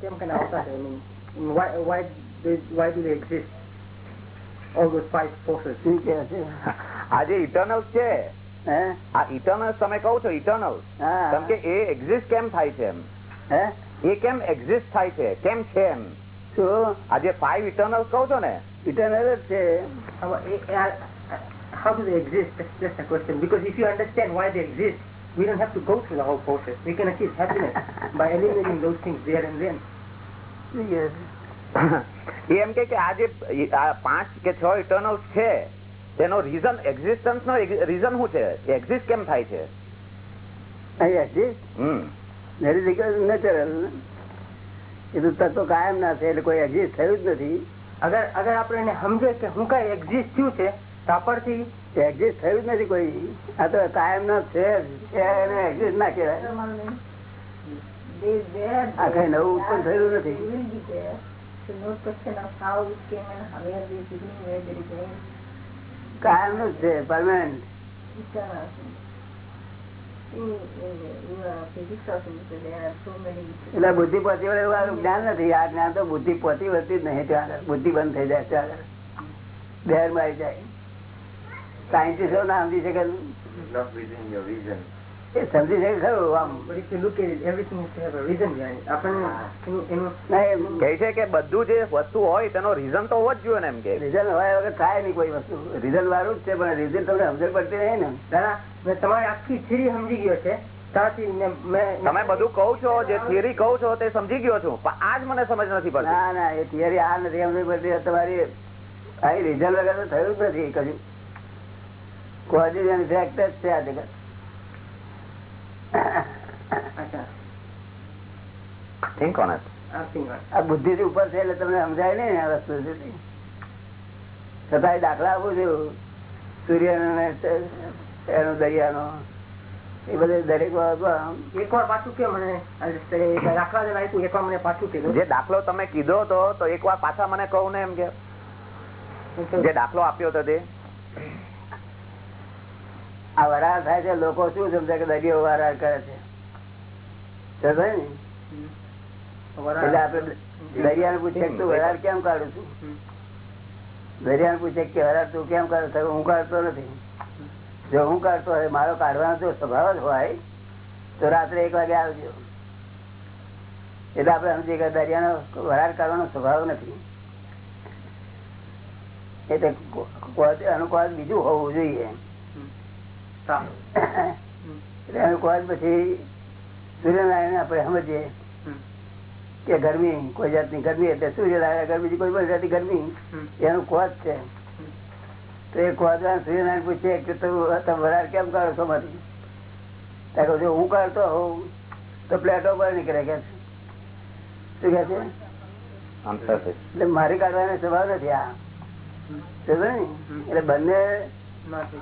કેમ કે આવતા છે I mean, why why they- why do they exist all those five forces શું કે છે આ જે ઇટર્નલ છે હે આ ઇટર્નલ તમે કહો છો ઇટર્નલ કેમ કે એ એક્ઝિસ્ટ કેમ થાય છે એમ હે એ કેમ એક્ઝિસ્ટ થાય છે કેમ છે એમ શું આ જે ફાઈવ ઇટર્નલ કહો છો ને ઇટરનલ જ છે how, eh, eh, how do they exist that's just a question because if you understand why they exist we don't have to go through the whole process we can achieve happiness by eliminating those things there and then Yes. એમ કે આ જે પાંચ કે છ eternal છે તેનો reason existence નો reason શું છે એક્ઝિસ્ટ કેમ થાય છે. એ તો તત્વ કાયમ ના છે એટલે કોઈ એક્ઝિસ્ટ થયું જ નથી અગર અગર આપણે એને સમજે કે હું કઈ એક્ઝિસ્ટ થયું છે તો આપણથી એક્ઝિસ્ટ થયું નથી કોઈ. આ તો કાયમ નો છે એટલે બુદ્ધિ પહોંચી વળે એવું જ્ઞાન નથી. આ જ્ઞાન તો બુદ્ધિ પહોંચી વળતી જ નહીં. ત્યાં બુદ્ધિ બંધ થઈ જાય, ત્યાં આગળ. બેરમાં જાય. સાયન્ટિસ્ટો ના સમજી શકે. એ સમજી શકે ખરું આમ. કહે છે કે બધું જે વસ્તુ હોય તેનો રીઝન તો હોવો જ જોઈએ ને એમ કે. રીઝન હોય વગર થાય નહીં કોઈ વસ્તુ. રીઝન વાળું જ છે પણ રીઝન તમને સમજણ પડતી નહીં ને દાદા મેં તમારી આખી થિયરી સમજી ગયો છે. ત્યાંથી મેં મેં તમે બધું કહો છો જે થિયરી કહો છો તે સમજી ગયો છું પણ આજ મને સમજ નથી પડતી. ના ના એ થિયરી આ નથી સમજણ પડતી. તમારી અહીં રીઝન વગર તો થયું જ નથી કશું. કોઝિઝ ઇફેક્ટ જ છે આ જગત થિંક ઓન આ આ બુદ્ધિ થી ઉપર છે એટલે તમને સમજાય નઈ ને આ વસ્તુ છતાં દાખલા આપું છું. સૂર્યનો એનો દરિયાનો. એ બધે દરેક એકવાર એક વાર પાછું કે મને? દાખલા જ આપ્યું એક વાર મને પાછું કીધું. જે દાખલો તમે કીધો હતો તો એક વાર પાછા મને કહું ને એમ કે. જે દાખલો આપ્યો હતો તે. આ વરાળ થાય છે લોકો શું સમજે કે દરિયો વરાળ કરે છે? એટલે આપડે દરિયાને પૂછે તું વરાળ કેમ કાઢું છું? દરિયાને પૂછે કે વરાળ તું કેમ કાઢું છું? હું કાઢતો નથી. જો હું કાઢતો હોય મારો કાઢવાનો જો સ્વભાવ જ હોય તો રાત્રે એક વાગે આવજો. એટલે આપડે સમજીએ કે દરિયાનો વરાળ કાઢવાનો સ્વભાવ નથી. એટલે કોઈ બીજું હોવું જોઈએ. એટલે એનું કોઈ પછી સૂર્યનારાયણ આપણે સમજીએ કે ગરમી કોઈ જાતની ગરમી એટલે સૂર્યનારાયણ ગરમી કોઈ પણ જાતની ગરમી એનું કોજ છે. તો એ કોજવાળા સૂર્યનારાયણ પૂછે કે તમે વરાળ કેમ કાઢો છો મારી? જો હું કાઢતો હોઉં તો પ્લેટો પર નીકળે કે શું કે છે? એટલે મારી કાઢવાનો સ્વભાવ નથી આ. એટલે બંને.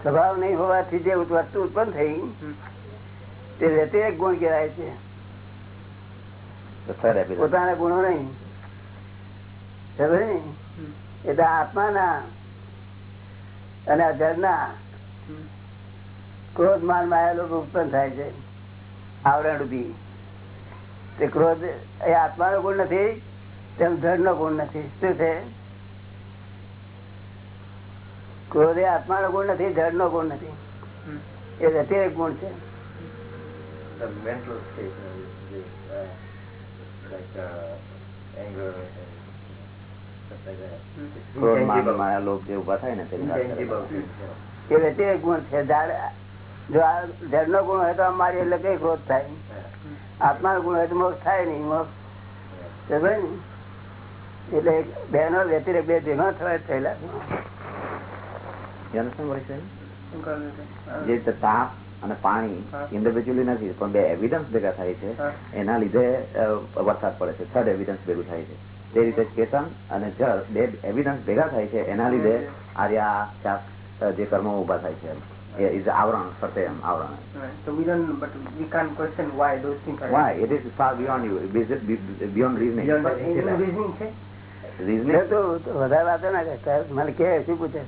સ્વભાવ નહીં હોવાથી જે વસ્તુ ઉત્પન્ન થઈ તે તે એક ગુણ કહેવાય છે. પોતાના ગુણો નહીં. એટલે આત્માના અને અધરના ક્રોધ માન માયા લોકો ઉત્પન્ન થાય છે. આવરણ ઊભી તે ક્રોધ એ આત્માનો ગુણ નથી તેમ જળનો ગુણ નથી. શું છે? ક્રોધ એ આત્માનો ગુણ ગુણ નથી. જળ નો ગુણ ને yeah. એ વ્યતિરેક ગુણ છે. ગુણ હોય તો મારી એટલે કઈ ક્રોધ થાય? Yeah. આત્માનો ગુણ હોય તો મોક્ષ થાય નહીં મોક્ષ. ને? એટલે બેનો વ્યતિરેક બે ભેગા થયેલા You understand what I said? શું કરવું છે? હા. જે તાપ અને પાણી ઇન્ડિવિજ્યુઅલી નથી પણ બે એવિડન્સ ભેગા થાય છે. એના લીધે વરસાદ પડે છે. થર્ડ એવિડન્સ ભેગું થાય છે. તે રીતે ચેતન અને જળ બે એવિડન્સ ભેગા થાય છે. એના લીધે આર્યા જે કર્મો ઊભા થાય છે. is આવરણ ફરતે એમ આવરણ. Right. So we don't, but we can't question why those things are. why? it is far beyond you. Beyond- beyond reasoning. But એનું reasoning છે. reasoning? તો તો વધારે વાતો ના કરતા મને કે શું પૂછે?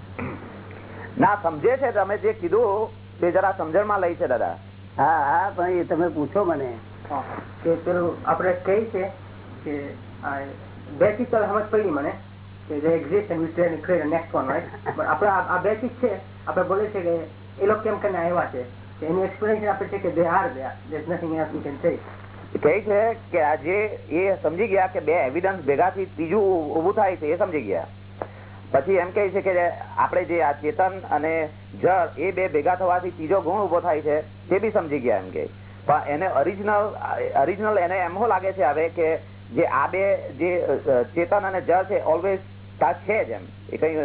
ના સમજે છે તમે જે કીધું તે જરા સમજણમાં લઈ છે દાદા. હા હા પણ એ તમે પૂછો મને. કે પેલું આપણે કહી છે કે આ બે ચીજ તો સમજ પડી મને કે one right? but આપણે આ બેસિક છે. આપણે બોલે છે કે એ લોકો કેમ કરીને આવ્યા છે? એનું આપણે છે કે else we can say. કહે છે કે આજે એ સમજી ગયા કે બે એવિડન્સ ભેગાથી ત્રીજું ઉભું થાય છે એ સમજી ગયા. પછી એમ કહે છે કે આપણે જે આ ચેતન અને જળ એ બે ભેગા થવાથી ત્રીજો ગુણ ઊભો થાય છે તે બી સમજી ગયા એમ કે પણ એને ઓરિજિનલ ઓરિજિનલ એને એમ લાગે છે હવે કે જે આ બે જે ચેતન અને જળ છે ઓલવેઝ છે જ એમ. એ કઈ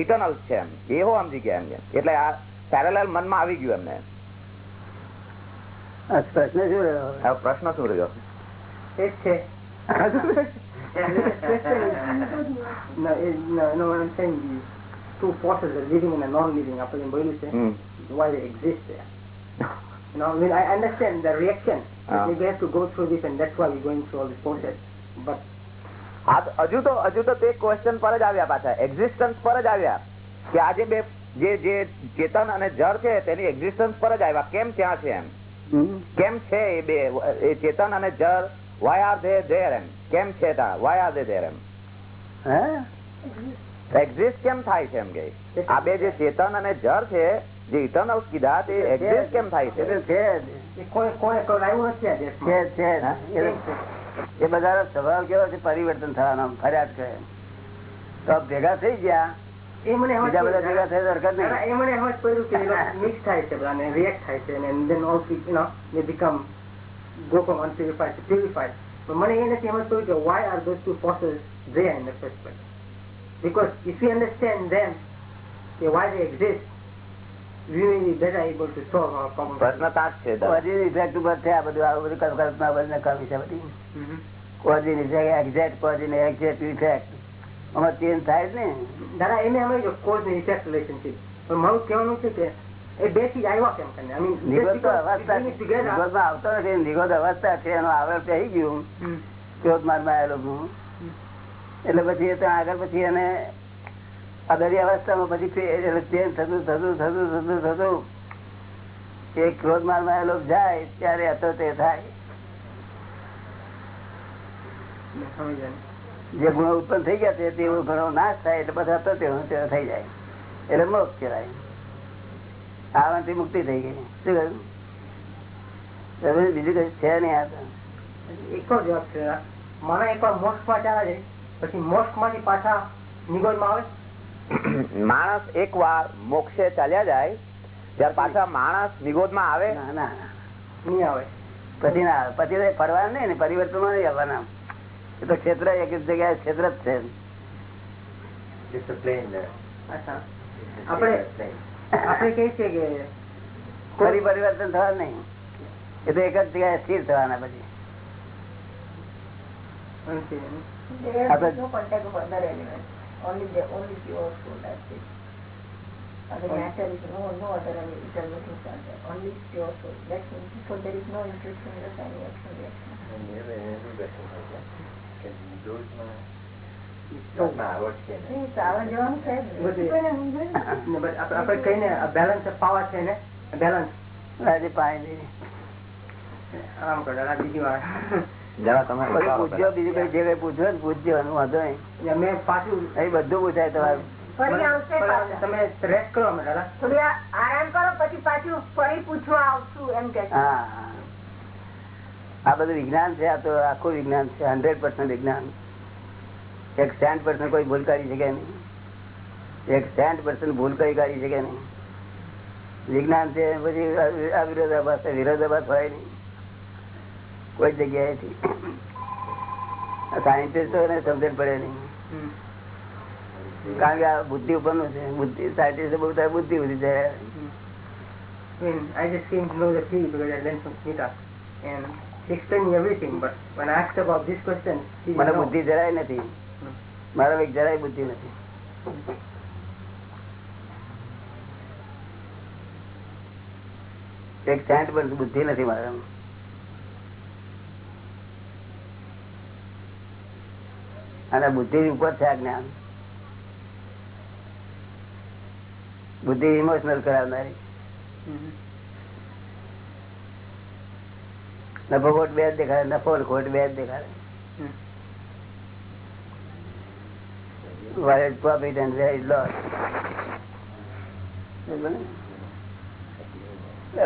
ઇટર્નલ છે એમ. એવો સમજી ગયા એમ કે. એટલે આ પેરેલલ મનમાં આવી ગયું એમને. પ્રશ્ન શું રહ્યો પ્રશ્ન શું રહ્યો? એ છે. No, it, no, no, what I'm saying is two forces, the living and the non-living, એમ બોલ્યું છે હમ why they exist there. You know, I mean, I understand the reaction. Ah. We have to go through this, and that's why we're going through all this process. But હજુ તો હજુ તો તે question પર જ આવ્યા પાછા એક્ઝિસ્ટન્સ પર જ આવ્યા કે આજે બે જે જે ચેતન અને જળ છે તેની એક્ઝિસ્ટન્સ પર જ આવ્યા કેમ ત્યાં છે એમ કેમ છે એ બે એ ચેતન અને જળ વાય are they there એમ કેમ છે વાય આર ધે ધેર એમ હે એક્ઝિસ્ટ કેમ થાય છે એમ કે આ બે જે ચેતન અને જર છે જે ઇટર્નલ કીધા તે એક્ઝિસ્ટ કેમ થાય છે જ. એ કોઈ કોઈ કોઈ આવ્યું નથી છે દેશમાં. છે એ તો- એ સ્વભાવ કેવો છે પરિવર્તન થવાનો ફરિયાદ કરે તો ભેગા થઈ ગયા બીજા બધા ભેગા થાય તો હરકત નહીં એ મને સમજ પડ્યું કે એ લોકો થાય છે બધા react થાય છે go from unpurified to purified But મને એ નથી સમજ પડ્યું કે why are those two forces there in the first place because if we understand them કે why they exist we will be better able to solve our problems પ્રશ્ન ત્યાં છે કોઝિન effect ઉપર છે આ બધું આવું બધું કલ્પના બધી નકામી છે બધી Mhm. Cause and effect exact cause and exact effect આમાં ચેન્જ થાય ને દાદા એને અમે જો cause and પણ મારું કહેવાનું છે કે તો આવતો નથી. નિગોદ અવસ્થા છે એનો ગયું. ક્રોધ મારમાં આવેલું એટલે પછી એ આગળ પછી એને આ અવસ્થામાં પછી ચેન્જ થતું થતું થતું થતું થતું એ ક્રોધ મારમાં આવેલો જાય ત્યારે હતો તે થાય. જે ગુણો ઉત્પન્ન થઈ ગયા છે તેવો ગુણો નાશ થાય એટલે બધા હતો તેવો થઈ જાય. એટલે મોક્ષ કહેવાય. આવવાથી મુક્તિ થઈ ગઈ. શું કહ્યું? બીજું કઈ છે નહીં આ તો. એક જ વાત છે. મને એકવાર મોક્ષમાં ચાલે છે. પછી મોક્ષમાંથી પાછા નિગોદમાં આવે. માણસ એક વાર મોક્ષે ચાલ્યા જાય ત્યારે પાછા માણસ નિગોદમાં આવે. ના ના નહીં આવે. પછી ના આવે. પછી ફરવા નહીં ને પરિવર્તન નહીં આવવાના એ તો ક્ષેત્ર એક જ જગ્યાએ ક્ષેત્ર જ છે. આપણે. આપણે કહીએ છે કે ફરી પરિવર્તન થવાનું નહીં. એ તો એક જ જગ્યાએ સ્થિર થવાના પછી. There ને. બેલેન્સ છે ને બેલેન્સ આમ કરો બીજી વાર પૂછજો બીજું કઈ જે કઈ ને પૂછજો વાંધો નહીં મેં પાછું અહીં બધું પૂછાય તમારું. તમે રેસ્ટ કરો અમે દાદા થોડી આ- આરામ કરો પછી પાછું ફરી પૂછવા આવશું એમ કે આ બધું વિજ્ઞાન છે આ તો આખું વિજ્ઞાન છે હંડ્રેડ પર્સન્ટ વિજ્ઞાન એક સેન્ટ પર્સન કોઈ ભૂલ કરી શકે નહીં. એક સેન્ટ પર્સન ભૂલ કરી શકે નહીં. વિજ્ઞાન છે પછી આ- વિરોધાભાસ છે. વિરોધાભાસ હોય નહીં. કોઈ જગ્યાએથી સાયન્ટિસ્ટોને સમજણ પડે નહીં. કારણ કે આ બુદ્ધિ ઉપરનું છે. બુદ્ધિ સાયન્ટિસ્ટ બહુ થાય બુદ્ધિ બધી જાય I just came to know the theory because I learned from Smita. And she explained everything, but when I asked about this question, she મને. બુદ્ધિ જરાય નથી. મારા એક જરાય બુદ્ધિ નથી. એક સેન્ટ પણ બુદ્ધિ નથી મારા અને બુદ્ધિ ઉપર છે આ જ્ઞાન. બુદ્ધિ ઇમોશનલ કરાવનારી. નફો ખોટ બે જ દેખાડે નફો ખોટ બે જ દેખાડે. Where is profit and where is loss.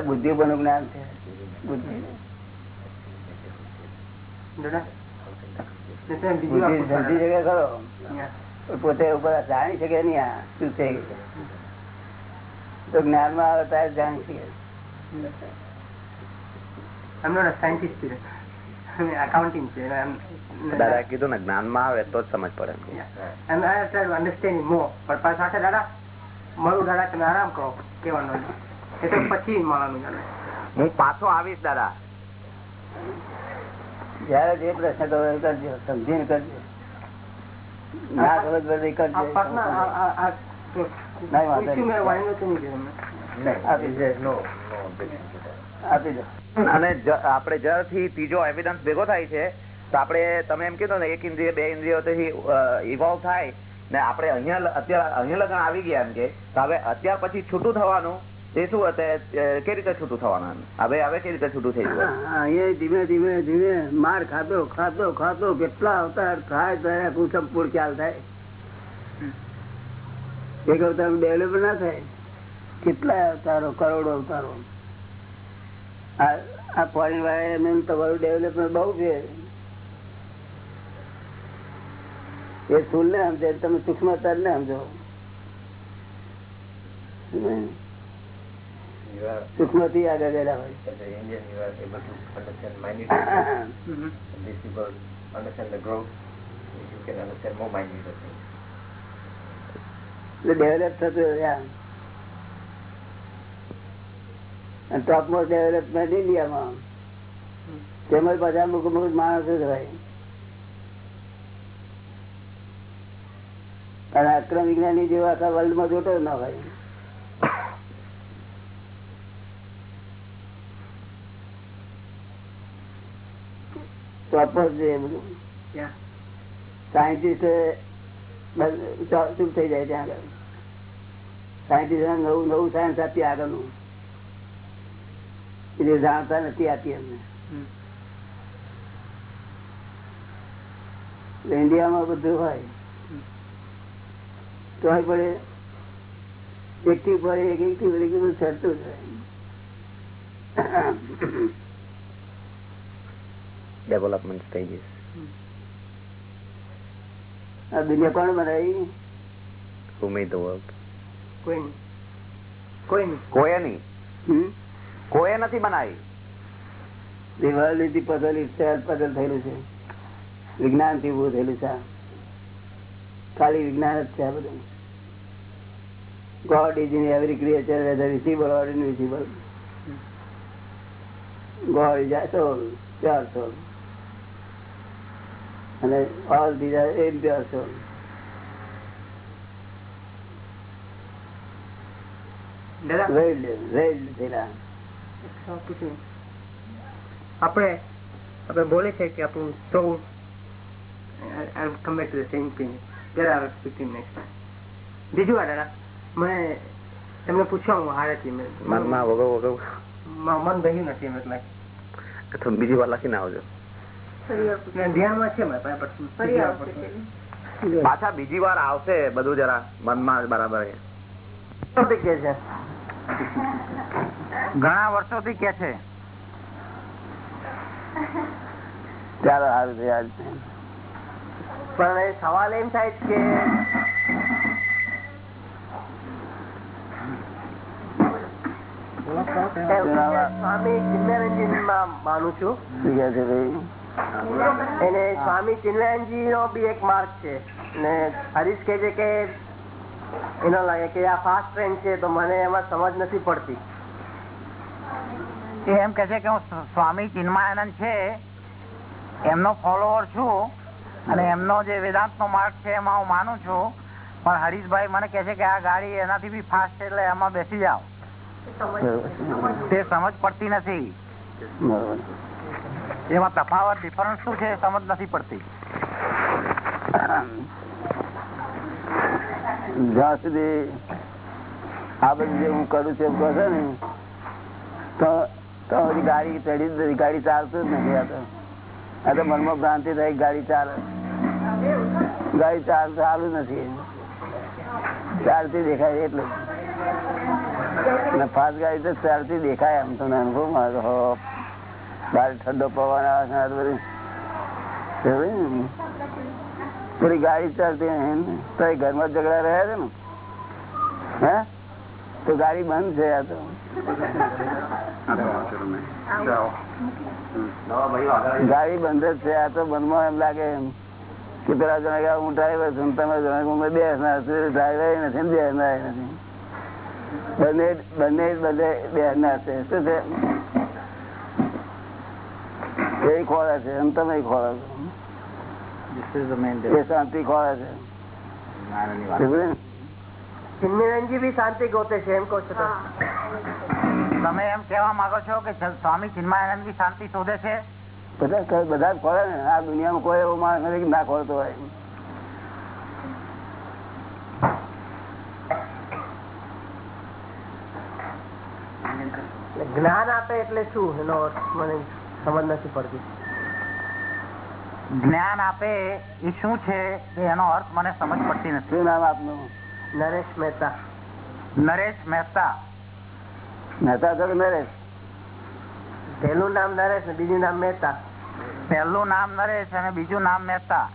બુદ્ધિ પણ જ્ઞાન છે બુદ્ધિ સમજી શકે ખરો પોતે ઉપર જાણી શકે નહીં આ શું છે તો જ્ઞાનમાં આવે ત્યારે જાણી શકે I'm સાયન્ટિસ્ટ છે accounting છે. દાદા કીધું ને જ્ઞાનમાં આવે તો જ સમજ પડે. દાદા મારું દાદા તમે આરામ કરો. એ તો પછી મળવાનું હું પાછો આવીશ દાદા. જયારે જે પ્રશ્ન કરો કરજો સમજીને કરજો. ના પાછના આ- કરજો. મેં મેં. અને આપડે આપણે જળથી ત્રીજો એવિડન્સ ભેગો થાય છે તો આપણે, તમે એમ કીધું ને એક ઇન્દ્રિય, બે ઇન્દ્રિયો ઇવોલ્વ થાય, ને આપણે અહીંયા અત્યારે અહીંયા લગન આવી ગયા એમ કે હવે અત્યાર પછી છૂટું થવાનું, એ શું હતે કેવી રીતે છૂટું થવાનું હવે હવે કેવી રીતે છૂટું થઈ ગયું? એ ધીમે ધીમે ધીમે માર ખાતો ખાતો ખાતો કેટલા અવતાર થાય ત્યારે આખું સંપૂર્ણ ખ્યાલ થાય. એક અવતાર ડેવલપ ના થાય કેટલા અવતારો, કરોડો અવતારો. આ ફોરેન વાળા એમ તમારું ડેવલપમેન્ટ બહુ છે. એ સ્થુલ ને સમજે તમે સૂક્ષ્મતર ને સમજો સૂક્ષ્મથી આગળ ગયેલા હોય Mhm. ડેવલપ થતું ટોપ મોસ્ટ ડેવલપમેન્ટ ઇન્ડિયામાં તેમજ બધા અમુક અમુક માણસો જ હોય અને અક્રમ વિજ્ઞાની જેવા આખા વર્લ્ડમાં જોતો ના હોય. ચોપસ જ છે એ બધું સાયન્ટિસ્ટ ચૂપ થઈ જાય ત્યાં આગળ. સાયન્ટિસ્ટ નવું નવું સાયન્સ આપીએ આગળનું. એટલે જાણતા નથી આપી અમને. ઇન્ડિયામાં બધું હોય. તો પડે એકથી પડે એક એકથી પડે બધું સરતું જાય. ડેવલપમેન્ટ સ્ટેજીસ આ દુનિયા કોણ બનાવી? Who made the world? કોઈ નહીં. કોઈ નહીં? કોઈએ નથી બનાવી. દિવાળી થી the puzzle થયેલું છે. વિજ્ઞાનથી ઉભું થયેલું છે ખાલી વિજ્ઞાન જ છે આ બધું. God is in every creature, whether visible or invisible. God is a soul, pure soul. And all these are impure soul. આપણે આપણે બોલે છે કે આપણું સૌ I'll come back to the same thing. There are speaking next time. બીજું આ દાદા મને એમને પૂછ્યું હું હારેથી મેં. મનમાં મ- મન ગયું નથી એમ એટલે. તો બીજી વાર લખીને આવજો. ધ્યાનમાં છે પૂછું. બીજી વાર આવશે બધું જરા મનમાં બરાબર ઘણા વર્ષોથી કે છે. ચાલો સારું છે પણ સવાલ એમ થાય કે સ્વામી ચિન્મયાનંદજી માં સ્વામી ચિન્મયનજી નો બી એક માર્ગ છે. ને હરીશ કે છે કે એનો લાગે કે આ ફાસ્ટ ટ્રેન છે તો મને એમાં સમજ નથી પડતી. એમ કે છે કે હું સ્વામી ચિન્માયાનંદ છે, એમનો ફોલોવર છું અને એમનો જે વેદાંત નો માર્ગ છે એમાં હું માનું છું. પણ હરીશભાઈ મને કે છે કે આ ગાડી એનાથી બી ફાસ્ટ છે એટલે એમાં બેસી જાઓ. તે સમજ પડતી નથી. એમાં તફાવત ડિફરન્સ શું છે સમજ નથી પડતી. જ્યાં સુધી આ બધું જે હું કરું છું એમ કહો છો ને તો તો હજી ગાડી ચડી જ નથી ગાડી ચાલતું જ નથી. આ તો આ તો મનમાં ભ્રાંતિ થઈ ગાડી ચાલે. ગાડી ચાલ ચાલુ નથી. ચાલતી દેખાય એટલું. ફાસ્ટ ગાડી તો ચાલતી દેખાય આમ તો અનુભવ મારો બાર ઠંડો પવન આવે છે પૂરી ગાડી ચાલતી. તો એ ઘરમાં ઝઘડા રહ્યા છે ને? હે? તો ગાડી બંધ છે આ તો. ગાડી બંધ જ છે, આ તો બંધમાં એમ લાગે એમ કે પેલા જણા હું ડ્રાઈવર છું તમે જણા છું ડ્રાઈવર નથી ને નથી. બંને બંને બધે બહેના છે. શું છે? એ ખોળે છે એમ તમે ખોળે છો. એ શાંતિ ખોળે છે. સમજ્યું બી શાંતિ ગોતે છે એમ કહો છો તમે? એમ કેવા માંગો છો કે સ્વામી ચિન્મયાનંદ બી શાંતિ શોધે છે? બધા બધા ખોળે ને. આ દુનિયામાં કોઈ એવો માણસ નથી ના ખોલતો હોય. જ્ઞાન આપે એટલે શું? એનો મને સમજ નથી પડતી. જ્ઞાન આપે એ શું છે એનો અર્થ મને સમજ પડતી નથી. નામ આપનું? નરેશ મહેતા. નરેશ મહેતા. મહેતા છો નરેશ? પહેલું નામ નરેશ ને બીજું નામ મહેતા. પહેલું નામ નરેશ અને બીજું નામ મહેતા.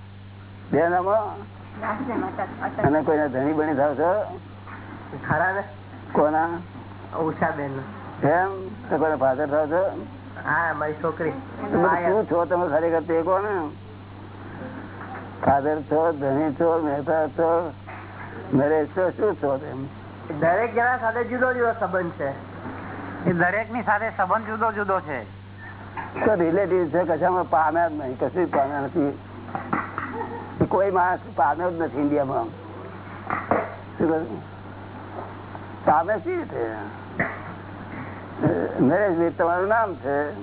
બે નામો? અને કોઈને ધણી બની થાવ છો ખરા ને? કોના? ઉષાબેન એમ? ફાધર થાવ છો? હા મારી છોકરી. શું છો? તમે ખરેખર તે કોને ફાધર છો ધણી છો મહેતા છો નરેશ છો શું છો તેમ? દરેક જણા સાથે જુદો જુદો સંબંધ છે. એ દરેકની સાથે સંબંધ જુદો જુદો છે. તો રિલેટિવ છે કશામાં પામ્યા જ નહીં કશું પામ્યા નથી. કોઈ માણસ પામ્યો જ નથી ઇન્ડિયામાં. શું કહ્યું? પામે શી રીતે? નરેશભાઈ તમારું નામ છે?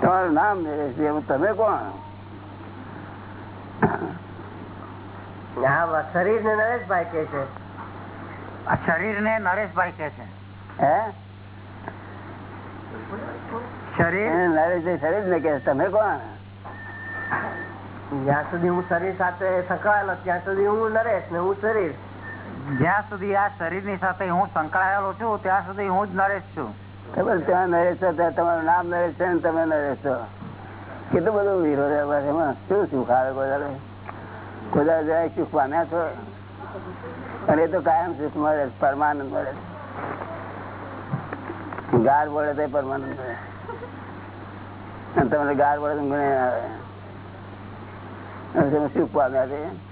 તમારું નામ નરેશભાઈ તમે કોણ? શરીર ને નરેશભાઈ કે છે. આ શરીર ને નરેશભાઈ કે છે. હે? શરીર? નરેશભાઈ શરીર ને કે તમે કોણ? જ્યાં સુધી હું શરીર સાથે સંકળાયેલો ત્યાં સુધી હું નરેશ ને હું શરીર. જ્યાં સુધી આ શરીર સાથે હું સંકળાયેલો છું, ત્યાં સુધી હું જ નરેશ છું. ખબર ત્યાં નરેશ તમારું નામ નરેશ છે તમે નરેશ છો. કેટલું બધું એમાં? શું સુખ આવે બધા બધા જરાય સુખ પામ્યા છો? અને એ તો કાયમ સુખ મળે, પરમાનંદ મળે. ગાર વળે તો પરમાનંદ મળે. અને તમને ગાર વળે તો ગુણે આવે. સુખ પામ્યા છે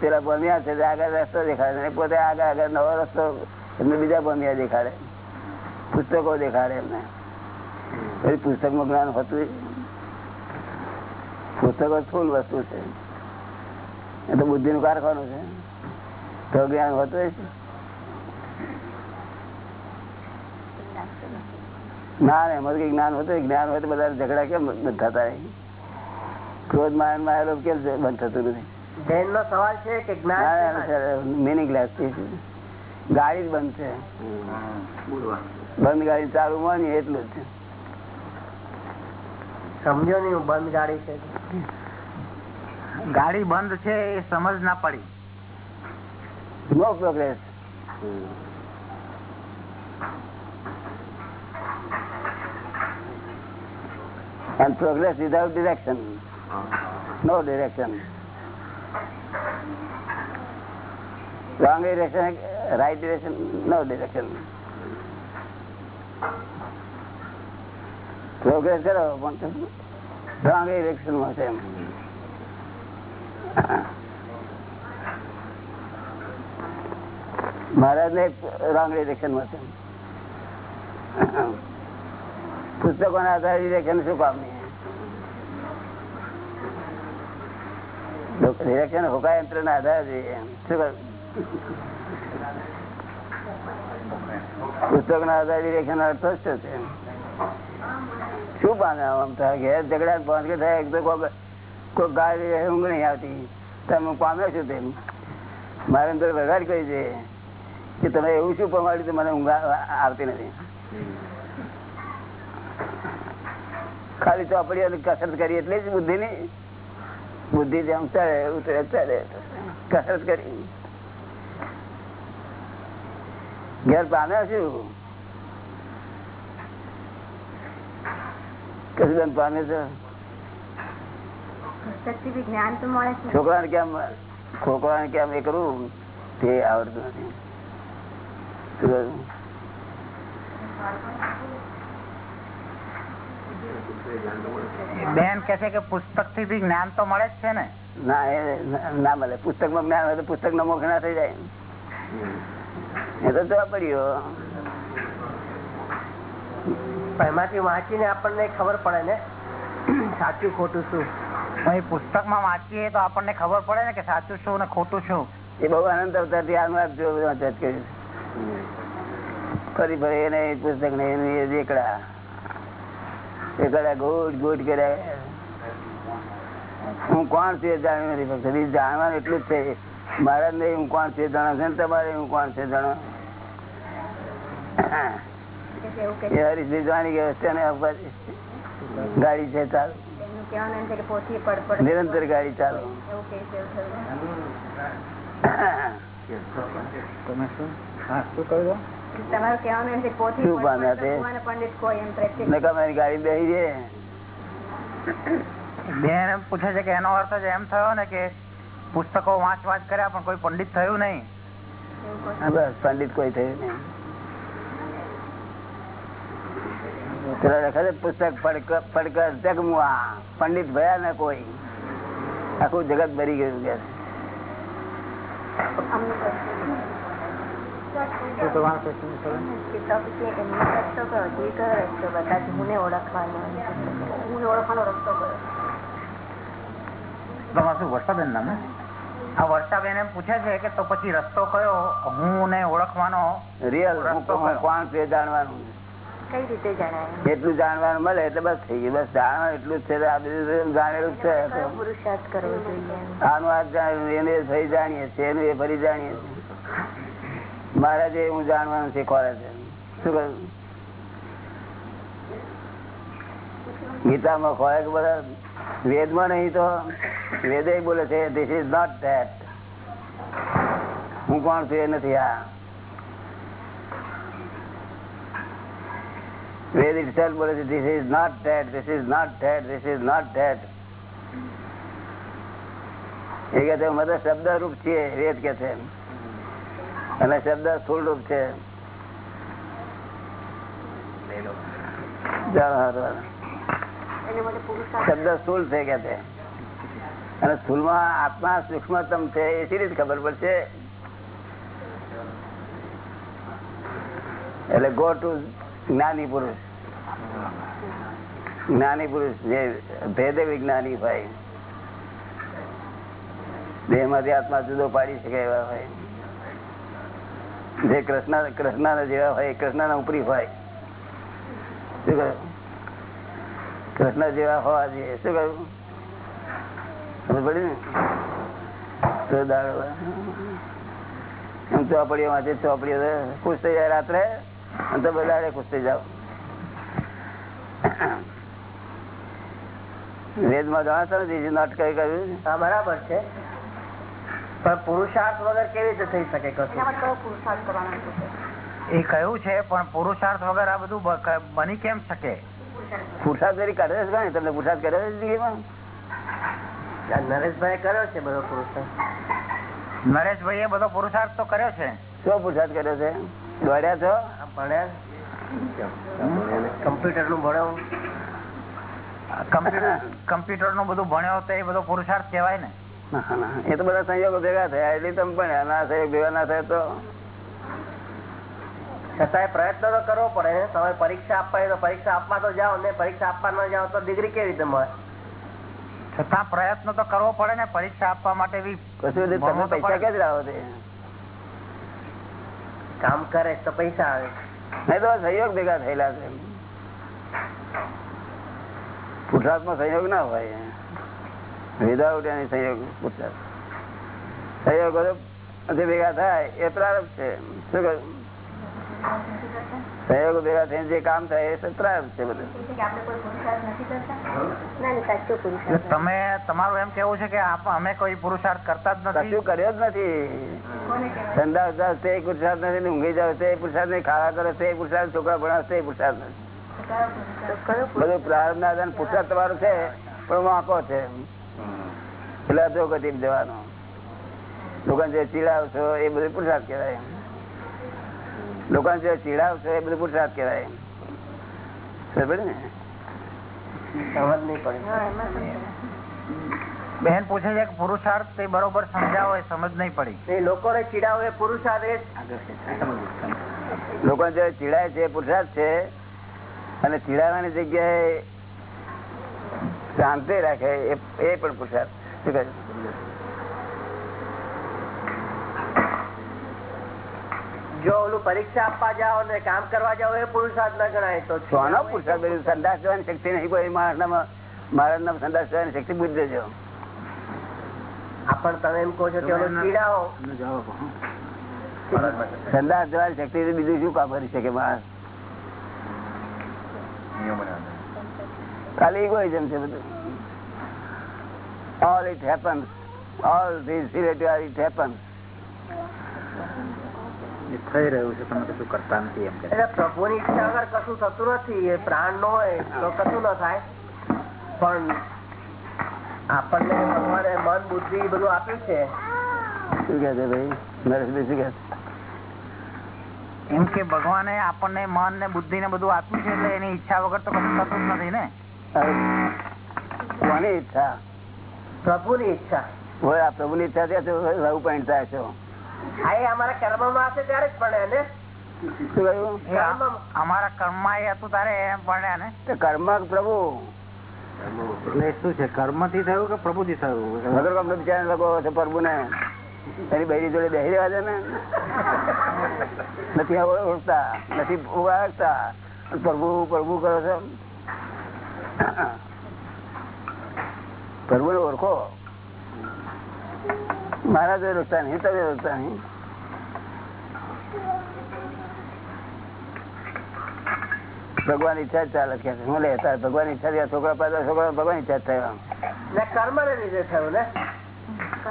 પેલા બન્યા છે આગળ રસ્તો દેખાડે. પોતે આગળ આગળ નવો રસ્તો એમને બીજા બન્યા દેખાડે. પુસ્તકો દેખાડે એમને. પછી પુસ્તકમાં જ્ઞાન હતું પુસ્તકો સ્થૂલ વસ્તુ છે. એ તો બુદ્ધિ નું કારખાનું છે. તો જ્ઞાન હોતું ના છે જ્ઞાન એમાં કઈ જ્ઞાન હોતું જ્ઞાન હોય તો બધા ઝઘડા કેમ બંધ થતા? ક્રોધ માનમાં કેમ બંધ થતું નથી? બેન નો સવાલ છે કે જ્ઞાન શેમાં? ગાડી જ બંધ છે. બંધ ગાડી ચાલુ માની એટલું જ સમજો નહીં હું બંધ ગાડી છે. ગાડી બંધ છે એ સમજ ના પડી. No progress and progress without direction. no direction. Wrong direction, right direction, no direction. Progress કરો, પણ રોંગ ડિરેક્શનમાં છે મહારાજ ને રોંગ ડિરેક્શનમાં છે પુસ્તકો ના આધારે ડિરેક્શન શું કામ નહીં ડિરેક્શન હોકા યંત્ર ના આધાર જોઈએ પુસ્તક ના આધાર ડિરેક્શન અર્થ છે? શું પામે આમ? થાય ઘેર ઝઘડા પાંચ થાય, એક તો કોઈ કોઈ ઊંઘ નહીં આવતી. તમે પામ્યો છું તેમ. મારે અંદર વગાડ કરી છે કે તમે એવું શું પમાડ્યું તો મને ઊંઘ આવતી નથી. ખાલી ચોપડી કસરત કરી એટલે જ બુદ્ધિ ની બુદ્ધિ જેમ ચડે ઉતરે ચડે કસરત કરી. ઘેર પામ્યા છું કશું પામે છે? છોકરા જ્ઞાન તો મળે ને. કેમ છોકરાને કેમ એ કરવું? તે આવડતું નથી? બેન કે છે કે પુસ્તકથી બી જ્ઞાન તો મળે જ છે ને? ના એ ના મળે. પુસ્તકમાં જ્ઞાન હોય તો પુસ્તક નો મોખ ના થઈ જાય. એ તો ચોપડીઓ પડ્યો. એમાંથી વાંચીને આપણને ખબર પડે ને? સાચું ખોટું શું? પુસ્તકમાં વાંચીએ તો આપણને ખબર પડે ને કે સાચું શું ને ખોટું શું? એ બહુ આનંદ અવતારથી આનું આપ કર્યું. ફરી ફરી એને પુસ્તક ને એને એ દેકડા ગોટ ગોટ હું કોણ છું એ જાણ્યું નથી ફક્ત જાણવાનું એટલું જ છે. મારા નહીં હું કોણ છે જાણો છે તમારે હું કોણ છે જાણો? હરીશભાઈ જાણી ગયો છે ગાડી છે ચાલુ. નિરંતર ગાડી ચાલુ. તમે શું? હા શું કહ્યું? બેન પૂછે છે કે એનો અર્થ જ એમ થયો ને કે પુસ્તકો વાંચ વાંચ કર્યા પણ કોઈ પંડિત થયું નહીં. બસ પંડિત કોઈ થયું નહીં. પુસ્તક પડકર જગમુઆ પંડિત ભયા ને કોઈ. આખું જગત ભરી ગયું કે શું તમારો છે? તો ઓળખવાનો રસ્તો શું વર્ષાબેન નામ આ વર્ષાબેન એમ પૂછે છે કે તો પછી રસ્તો કયો? હું ને ઓળખવાનો? રિયલ રસ્તો કોણ છે જાણવાનું? કઈ રીતે જણાય એટલું જાણવાનું મળે એટલે બસ થઈ ગયું. બસ જાણવાનું એટલું જ છે આ બધું જાણેલું છે. આનું આ જાણ્યું એને ફરી જાણીએ છીએ એનું એ ફરી જાણીએ છીએ. મારા જે હું જાણવાનું શીખવાડે છે. શું ગીતામાં ખોરાક બધા વેદમાં નહીં તો વેદે બોલે છે ધીસ ઇઝ નોટ ધેટ હું કોણ છું એ નથી આ. વેદ itself બોલે છે this is not that this is not that this is not that એ કે મદદ શબ્દરૂપ છીએ, વેદ કે છે અને શબ્દ સ્થુલ રૂપ છે શબ્દ સ્થુલ છે કે તે? અને સ્થૂળમાં આત્મા સૂક્ષ્મતમ છે એ સી રીતે ખબર પડશે. એટલે ગો ટુ જ્ઞાની પુરુષ. જ્ઞાની પુરુષ જે ભેદ વિજ્ઞાની હોય દેહમાંથી આત્મા જુદો પાડી શકે એવા હોય. જે કૃષ્ણ કૃષ્ણ જેવા હોય કૃષ્ણ ઉપરી હોય. શું કહ્યું? કૃષ્ણ જેવા હોવા જોઈએ. શું કહ્યું? ચોપડીઓ વાંચે, ચોપડીઓ ખુશ થઈ જાય રાત્રે. તો બધા ખુશ થઈ જાઓ. વેદમાં જાણો છો ને નાટક કર્યું? હા, બરાબર છે. પણ પુરુષાર્થ વગર કેવી રીતે થઈ શકે કશું? એનામાં કયો પુરુષાર્થ કરવાનો છે? એ કહ્યું છે પણ પુરુષાર્થ વગર આ બધું બની કેમ શકે? પુરુષાર્થ કરી છે ને તમને પુરુષાર્થ કર્યો છે નરેશભાઈ કર્યો છે બધો પુરુષાર્થ. નરેશભાઈ એ બધો પુરુષાર્થ તો કર્યો છે. શું પુરુષાર્થ કર્યો છે? દોડ્યા છો? ભણ્યા? કમ્પ્યુટરનું ભણ્યો? કમ્પ્યુટરનું બધું ભણ્યો તો એ બધો પુરુષાર્થ કહેવાય ના, ના. એ તો બધા સંયોગો ભેગા થયા. એટલે તમે પણ ના સંયોગ ભેગા ના થાય તો છતાંય પ્રયત્ન તો કરવો પડે. ને તમે પરીક્ષા આપવા તો પરીક્ષા આપવા તો જાઓ. ને પરીક્ષા આપવા ન જાઓ તો ડિગ્રી કેવી રીતે મળે? છતાં પ્રયત્ન તો કરવો પડે ને પરીક્ષા આપવા માટે બી કશું તમે પૈસા ક્યાં લાવો તે? કામ કરે તો પૈસા આવે. નહીં તો સહયોગ ભેગા થયેલા છે. ગુજરાતમાં સહયોગ ના હોય. વિધાઉટ એની સંયોગ જે ભેગા થાય એ પ્રારંભ છે. શું કહ્યું? સહયોગો ભેગા થઈને જે કામ થાય એ પ્રારંભ છે બધું. ના નહીં સાચો એટલે પુરુષાર્થ તમે તમારું એમ કેવું છે કે અમે કોઈ પુરુષાર્થ કરતા જ નથી? કશું કર્યો જ નથી. સંદાસ જાવ તે પુરુષાર્થ નથી ઊંઘી જાવ પુરુષાર્થ નહીં ખાવા કરો તે પુરુષાર્થ છોકરા ભણાવશે પુરુષાર્થ નથી. તો કયો બધું પ્રારંભ ના પુરુષાર્થ તમારો છે પણ વાંકો છે. એટલે અધોગતિ જવાનો. લોકોને જે ચીડાવશો એ બધું પુરસાદ કહેવાય લોકોને જે ચીડાવશો એ બધું પુરસાદ કહેવાય ને? સમજ નહીં પડે. હા એમાં સમજાય. બેન પૂછે છે કે પુરુષાર્થ તે બરોબર સમજાવો એ સમજ નહીં પડી. એ લોકોને ચીડાવે એ પુરુષાર્થ એ લોકોને જે ચીડાય છે પુરુષાર્થ છે અને ચીડાવાની જગ્યાએ શાંતિ રાખે એ એ પણ પુરુષાર્થ. જો ઓલું પરીક્ષા આપવા જાઓ ને કામ કરવા જાઓ એ પુરુષાર્થ ના ગણાય તો સોનો પુરુષાર્થ? બધું સંદાસ જવાની શક્તિ નહીં કોઈ મારા મારા નામ સંદાસ જવાની શક્તિ બુદ્ધ દેજો આપણ તમે એમ કહો છો કે ચીડાવો સંદાસ જવાની શક્તિ બીજું શું કામ કરી શકે માણસ? ખાલી ઇગોઇઝમ છે બધું. All it happens all this irregularity happens થઈ રહ્યું છે તમે કશું કરતા નથી એમ એટલે પ્રભુની ઈચ્છા વગર કશું થતું નથી એ પ્રાણ નો હોય તો કશું ન થાય. પણ આપણને ભગવાને મન બુદ્ધિ બધું આપ્યું છે શું કે છે ભાઈ? નરેશભાઈ શું કે એમ કે ભગવાને આપણને મન ને બુદ્ધિ ને બધું આપ્યું છે એટલે એની ઈચ્છા વગર તો કશું થતું જ નથી ને? કોની ઈચ્છા? પ્રભુની ઈચ્છા. હોય આ પ્રભુની ઈચ્છા છે તો લવ પોઈન્ટ થાય છે. હા એ અમારા કર્મમાં હશે ત્યારે જ પડે ને. અમારા કર્મમાં હતું તારે એમ પડ્યા ને. કર્મ પ્રભુ. એટલે શું છે કર્મથી થયું કે પ્રભુ થી થયું વગર કમ બિચારા લગો છે પ્રભુ ને એની બહેરી જોડે બેસી રહ્યા છે ને. નથી ઓળખતા નથી ઓળખતા પ્રભુ પ્રભુ કરો છો. ને ઓળખો. મારા જોઈ રોકતા નહીં તમે રોકતા નહીં. ભગવાન ઈચ્છા જ ચાલે કે હું લે ભગવાન ઈચ્છા થયા છોકરા પાછા છોકરા ભગવાન ઈચ્છા થયા ને કર્મ ને લીધે થયું ને?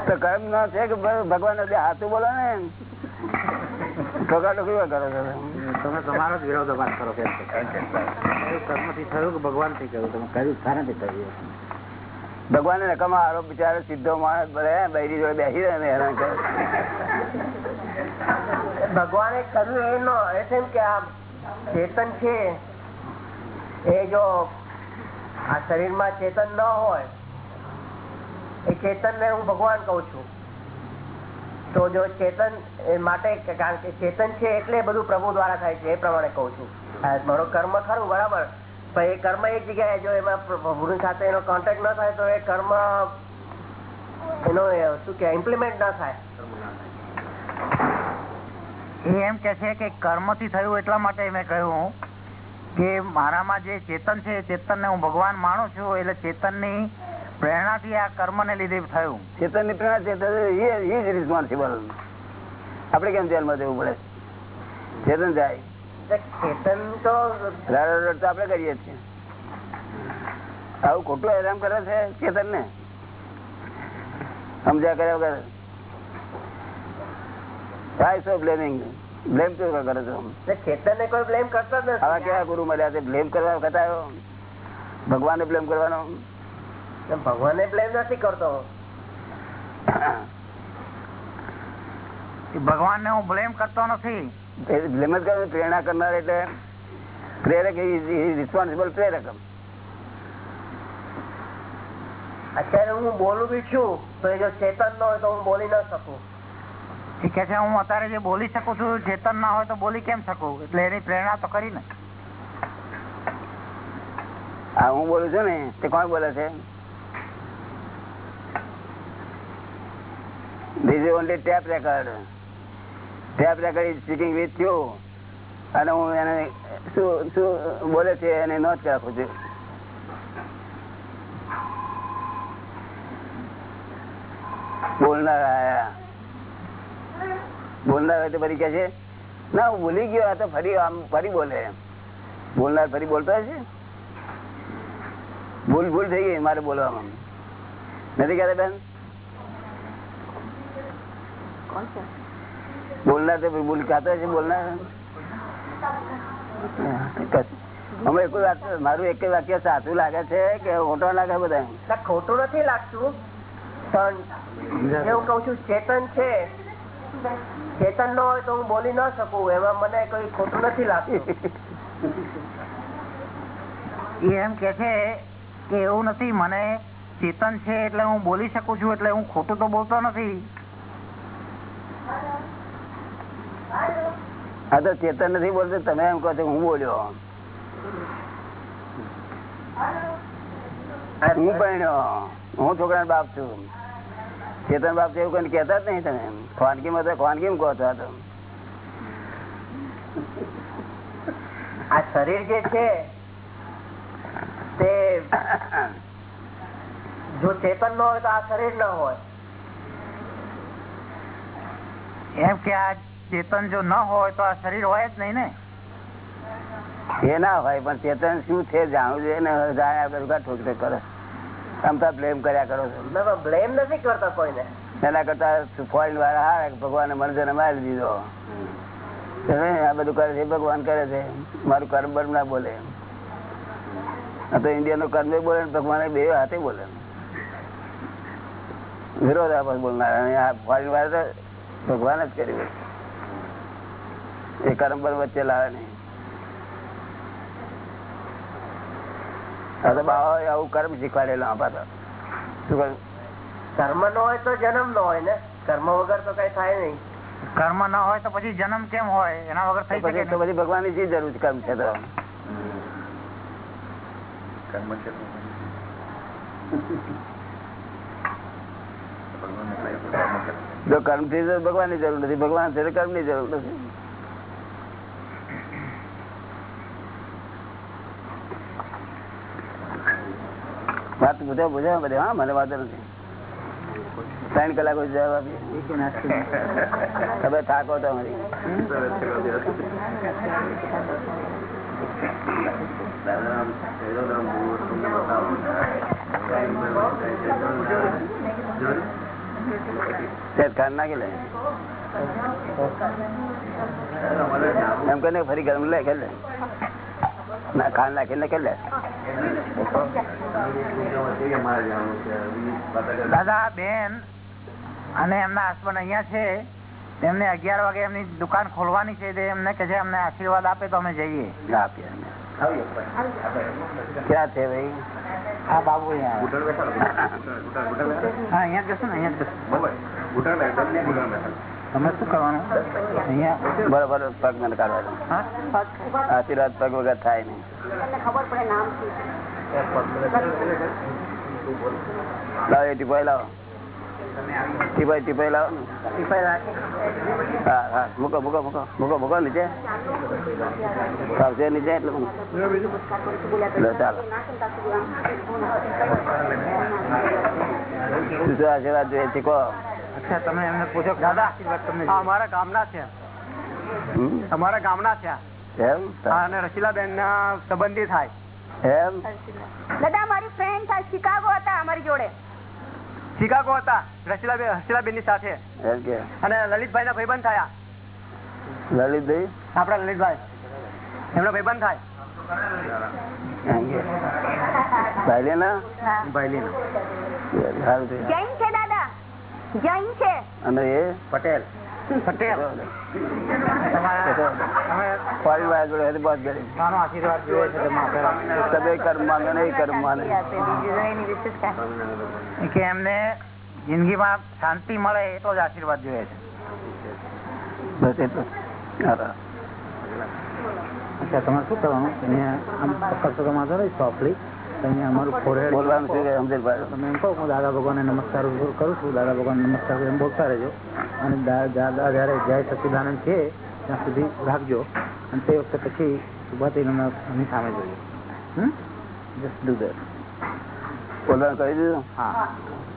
તો કર્મ ન છે કે ભગવાન હાથું બોલો ને છોકરા ઠોકરી કરો તમે તમારો જ વિરોધાભાસ કરો કે કર્મથી થયું કે ભગવાનથી કહ્યું તમે કર્યું સારા થી કર્યું? ભગવાન રકમ આરોપ બિચારો સીધો માણસ ભલે બૈરી જોડે બેસી રહે હેરાન કરે ભગવાને કર્યું એનો નો, એ છે કે આ ચેતન છે, એ જો આ શરીરમાં ચેતન ન હોય, એ ચેતન ને હું ભગવાન કઉ છું. તો જો ચેતન માટે, કારણ કે ચેતન છે એટલે બધું પ્રભુ દ્વારા થાય છે, એ પ્રમાણે કઉ છું. મારો કર્મ ખરું, બરાબર? પણ એ કર્મ એક જગ્યાએ જો એમાં પ્રભુની સાથે એનો કોન્ટેક્ટ ના થાય તો એ કર્મ એનો શું કે ઇમ્પ્લિમેન્ટ ના થાય. એ એમ કે છે કે કર્મથી થયું એટલા માટે મેં કહ્યું કે મારામાં જે ચેતન છે ચેતન ને હું ભગવાન માનું છું એટલે ચેતનની પ્રેરણા થી આ કર્મ ને લીધે થયું ચેતનની પ્રેરણા ચેતન ઇઝ રિસ્પોન્સિબલ આપડે કેમ જેલમાં જવું પડે? ચેતન જાય. ચેતન તો રડ તો આપડે કરીએ છીએ. આવું ખોટું હેરાન કરે છે ચેતન ને સમજ્યા કર્યા વગર. વાય સો બ્લેમિંગ બ્લેમ તો કરે છો ચેતન ને કોઈ બ્લેમ કરતો જ નથી. કેવા ગુરુ મળ્યા છે? બ્લેમ કરવા આવ્યો. ભગવાન બ્લેમ કરવાનો. ભગવાન બ્લેમ નથી કરતો. ભગવાન ને હું બ્લેમ કરતો નથી. પ્રેરણા કરનાર એટલે પ્રેરક રિસ્પોન્સિબલ પ્રેરક અત્યારે હું બોલું બી છું તો જો ચેતન ન હોય તો હું બોલી ના શકું. કે છે હું અત્યારે જે બોલી શકું છું ચેતન ના હોય તો બોલી કેમ શકું? એટલે એની પ્રેરણા તો કરી ને. હા હું બોલું છું ને તે કોણ બોલે છે? ધીઝ ઓનલી ટેપ રેકર્ડ ફરી કે છે, ના, હું ભૂલી ગયો તો ફરી આમ ફરી બોલે બોલનાર ફરી બોલતો હશે ભૂલ ભૂલ થઈ ગઈ મારે બોલવામાં. નથી કહેતા બેન? કોણ છે? બોલનાર તો ભૂલ ખાતો છે બોલનાર અમે કોઈ વાત મારું એક વાક્ય સાચું લાગે છે કે ખોટો લાગે બધા ખોટું નથી લાગતું. પણ એવું કઉ છું ચેતન છે. ચેતન નો હોય તો હું બોલી ન શકું એમાં મને કોઈ ખોટું નથી લાગતું. એ એમ કે છે કે એવું નથી મને ચેતન છે એટલે હું બોલી શકું છું એટલે હું ખોટું તો બોલતો નથી. આ તો ચેતન નથી બોલતો? તમે એમ કહો હું બોલ્યો. હું ભણ્યો. હું છોકરા બાપ છું. ચેતન બાપ એવું કઈ કેતા જ નહીં તમે ખાનગી માં ખાનગી કહો છો તો. આ શરીર જે છે, તે જો ચેતન ન હોય તો આ શરીર ન હોય. એમ કે આ ચેતન જો ન હોય તો આ શરીર હોય જ નહીં ને. એ ના હોય પણ ચેતન શું છે જાણવું જોઈએ ને જાણ્યા કરું ઠોક ઠોક કરો. તમતા બ્લેમ કર્યા કરો છો. બ્લેમ નથી કરતા કોઈને. એના કરતા ફોરેન વાળા હારે ભગવાને મને મારી દીધો. આ બધું કરે છે ભગવાન કરે છે. મારું કર્મ બર્મ ના બોલે. આ તો ઇન્ડિયા નું કર્મ બોલે ને ભગવાન બે હાથે બોલે. વિરોધાભાસ બોલનાર. ફોરેન વાળા તો ભગવાન જ કર્યું એ કર્મ બર્મ વચ્ચે લાવે નહીં. આવું કર્મ શીખવાડેલો શું કર્મ નો હોય તો જન્મ નો હોય ને? કર્મ વગર તો કઈ થાય નહીં. કર્મ ના હોય તો પછી જન્મ કેમ હોય? એના વગર થઈ શકે તો નહીં. પછી ભગવાનની શી જરૂર કર્મ છે તો? કર્મ છે કર્મ છે. જો કર્મથી ભગવાનની જરૂર નથી. ભગવાન છે કર્મની જરૂર નથી. વાત પૂછો પૂછો બધે હા મને વાંધો નથી ત્રણ કલાક પછી જવાબ આપીએ તમે થાકો તો અમારી સરસ છે બધે. દાદારામ, દાદારામ બહુ તમને બતાવો. સેજ ખાન નાખી લે એમ કરીને ફરી ગરમ લે કે લે ના ખાન નાખીને કરી લે દાદા બેન અને એમના હસબન્ડ અહીંયા છે. એમને અગિયાર વાગે એમની દુકાન ખોલવાની છે તે એમને કે છે અમને આશીર્વાદ આપે તો અમે જઈએ. આપીએ ક્યાં છે ભાઈ? હા બાબુ અહીંયા. હા અહીંયા જ ને અહીંયા જ તમે શું કરવાનું? અહીંયા બરોબર પગ મને કાઢવાનું. હા? આશીર્વાદ પગ વગર થાય નહીં. ખબર પડે નામ લાવો ટીપાઈ લાવો. ટીપાઈ ટીપાઈ લાવો હા હા. મૂકો મૂકો મૂકો. મૂકો મૂકો નીચે. આવશે નીચે એટલે. ચાલો. શું શું આશીર્વાદ જોઈએ? છે કહો અચ્છા તમે એમને પૂછો. દાદા આશીર્વાદ તમને અમારા ગામના છે. અમારા ગામના છે. એમ અને રસીલાબેન ના સંબંધી થાય. એમ. દાદા મારી ફ્રેન્ડ શિકાગો હતા અમારી જોડે. શિકાગો હતા રસીલાબેન હસીલાબેનની સાથે અને લલિતભાઈ ના ભાઈબંધ થયા. લલિતભાઈ? આપડા લલિતભાઈ. એમનો ભાઈબંધ થાય. ભાઈ ના ભાઈ સારું થયું. જૈન છે દાદા જૈન છે અને એ પટેલ. પટેલ. કે એમને જિંદગીમાં શાંતિ મળે એટલો જ આશીર્વાદ જોઈએ છે. અચ્છા તમારે શું કરવાનું? આમ પકડશો તો વાંધો નહીં સોફ્ટલી અહીંયા બોલવાનું છે. તમે એમ કહો હું દાદા ભગવાનને નમસ્કાર કરું છું. દાદા ભગવાન નમસ્કાર એમ બોલતા રહેજો. અને દાદા જયારે જય સચિદાનંદ છે ત્યાં સુધી રાખજો. અને તે વખતે પછી ઊભા થઈને અમે સામે જોઈએ. જસ્ટ ડુ દેટ બોલવાનું કહી દીધું? હા.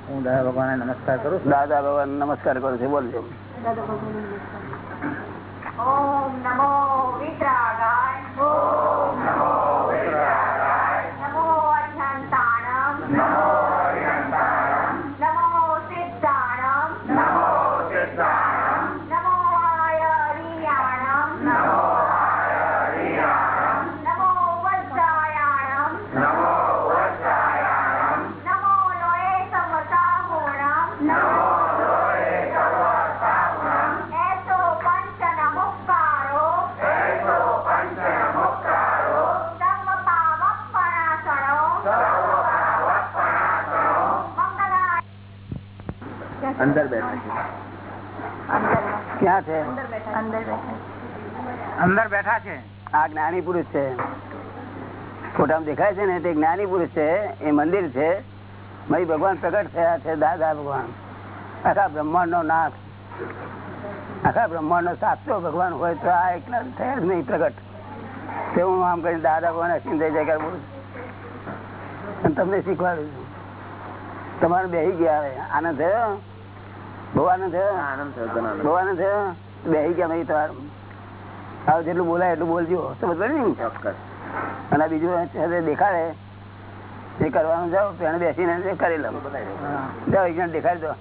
હું દાદા ભગવાનને નમસ્કાર કરું છું. દાદા ભગવાન નમસ્કાર કરું છું. બોલજો. ઓમ નમો વિતરાગાય છે? છે. અંદર બેઠા છે. આ જ્ઞાની પુરુષ છે. ફોટામાં દેખાય છે ને તે જ્ઞાની પુરુષ છે. એ મંદિર છે. મય ભગવાન પ્રગટ થયા છે દાદા ભગવાન. આખા બ્રહ્માંડ નો નાથ આખા બ્રહ્માંડ નો સાચો ભગવાન હોય તો આ એક થયા જ નહીં પ્રગટ. તે હું આમ કરીને દાદા ભગવાન થઈ જાય બોલું તમને શીખવાડું છું. તમારું બેસી ગયા હવે. આનંદ થયો? બહુ આનંદ થયો? આનંદ થયો બહુ આનંદ થયો? બેસી ગયા ભાઈ તમારું? હવે જેટલું બોલાય એટલું બોલજો. સમજ ને? અને બીજું દેખાડે. એ કરવાનું જાઓ પેણ બેસીને કરી લો. જાઓ એક જણ દેખાડી દો.